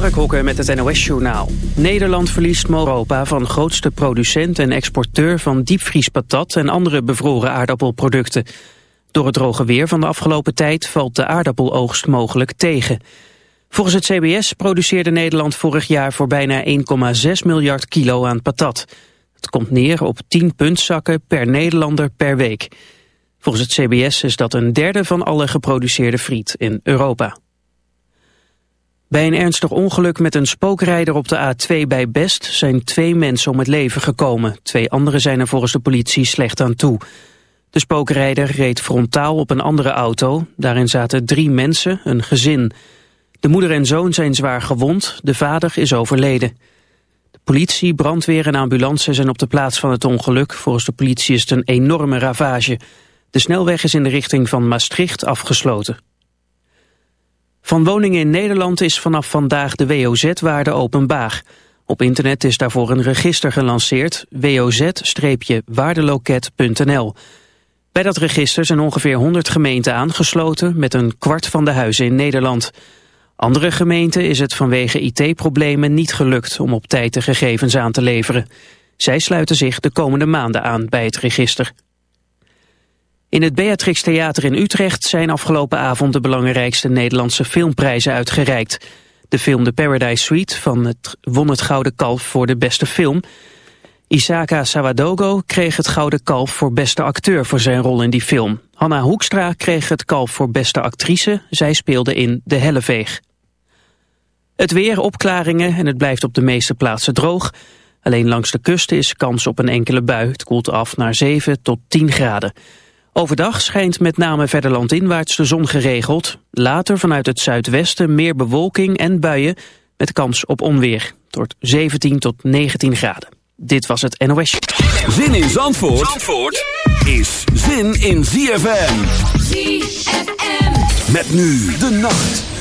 Mark Hokker met het NOS-journaal. Nederland verliest Europa van grootste producent en exporteur van diepvriespatat en andere bevroren aardappelproducten. Door het droge weer van de afgelopen tijd valt de aardappeloogst mogelijk tegen. Volgens het CBS produceerde Nederland vorig jaar voor bijna 1,6 miljard kilo aan patat. Het komt neer op 10 puntzakken per Nederlander per week. Volgens het CBS is dat een derde van alle geproduceerde friet in Europa. Bij een ernstig ongeluk met een spookrijder op de A2 bij Best zijn twee mensen om het leven gekomen. Twee anderen zijn er volgens de politie slecht aan toe. De spookrijder reed frontaal op een andere auto. Daarin zaten drie mensen, een gezin. De moeder en zoon zijn zwaar gewond, de vader is overleden. De politie, brandweer en ambulance zijn op de plaats van het ongeluk. Volgens de politie is het een enorme ravage. De snelweg is in de richting van Maastricht afgesloten. Van woningen in Nederland is vanaf vandaag de WOZ-waarde openbaar. Op internet is daarvoor een register gelanceerd, woz-waardeloket.nl. Bij dat register zijn ongeveer 100 gemeenten aangesloten met een kwart van de huizen in Nederland. Andere gemeenten is het vanwege IT-problemen niet gelukt om op tijd de gegevens aan te leveren. Zij sluiten zich de komende maanden aan bij het register. In het Beatrix Theater in Utrecht zijn afgelopen avond de belangrijkste Nederlandse filmprijzen uitgereikt. De film The Paradise Suite van het, won het Gouden Kalf voor de beste film. Isaka Sawadogo kreeg het Gouden Kalf voor beste acteur voor zijn rol in die film. Hanna Hoekstra kreeg het kalf voor beste actrice. Zij speelde in De Helleveeg. Het weer, opklaringen en het blijft op de meeste plaatsen droog. Alleen langs de kusten is kans op een enkele bui. Het koelt af naar 7 tot 10 graden. Overdag schijnt met name verder landinwaarts de zon geregeld. Later vanuit het zuidwesten meer bewolking en buien met kans op onweer. Het wordt 17 tot 19 graden. Dit was het NOS. Zin in Zandvoort, Zandvoort is zin in ZFM. ZFM. Met nu de nacht.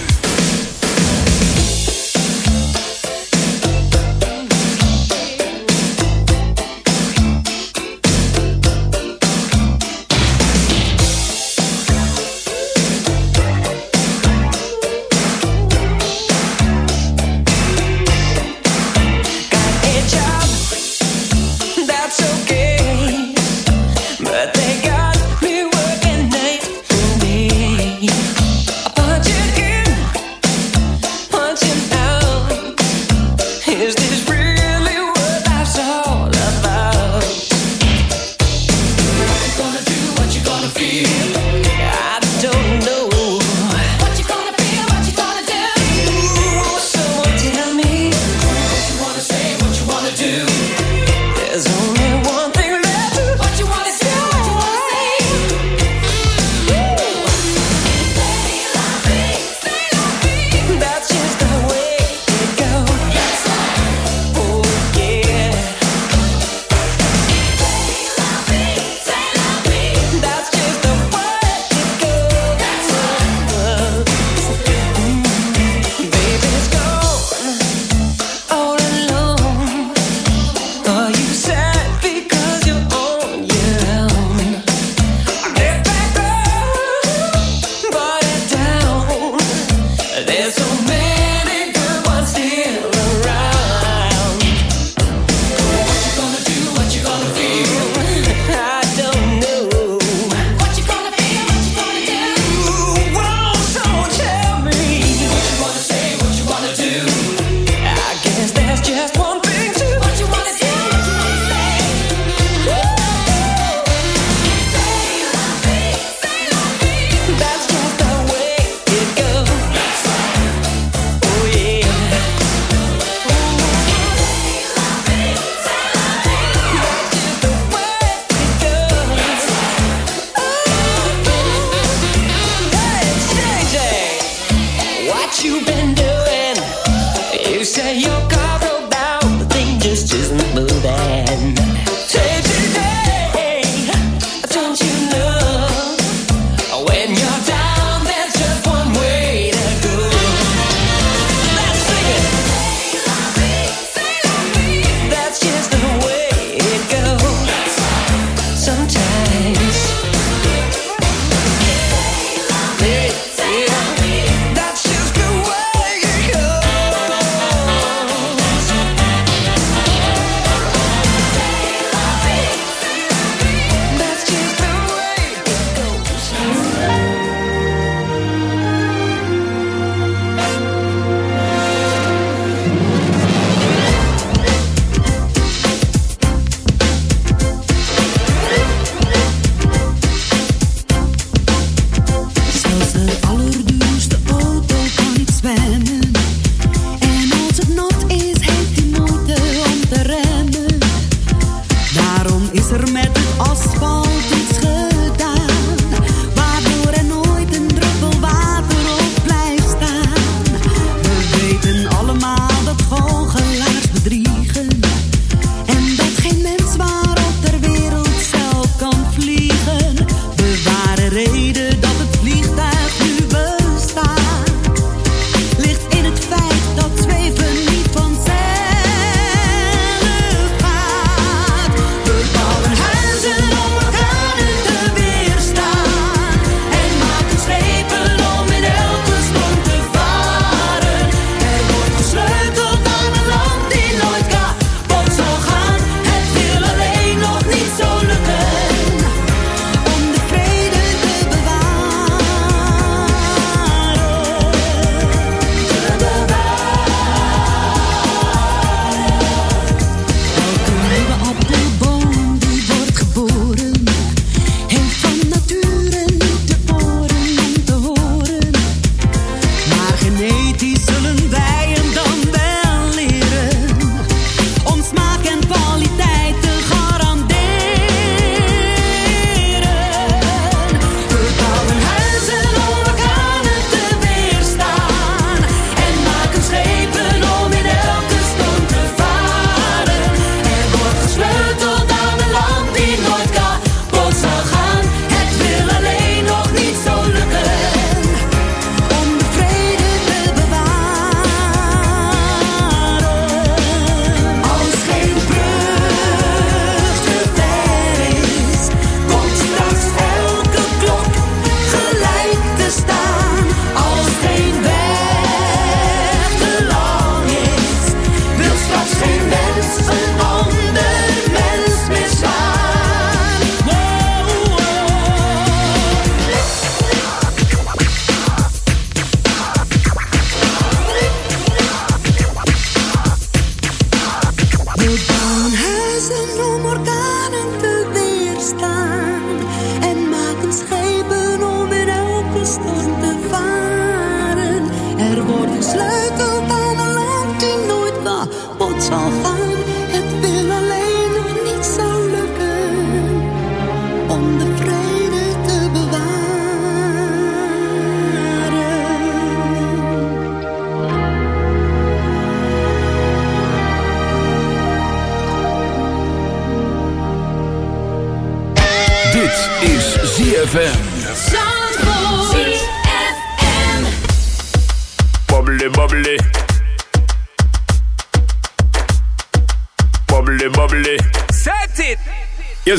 asfalt iets gedaan.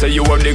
Say you have the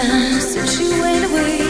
Sometimes you went away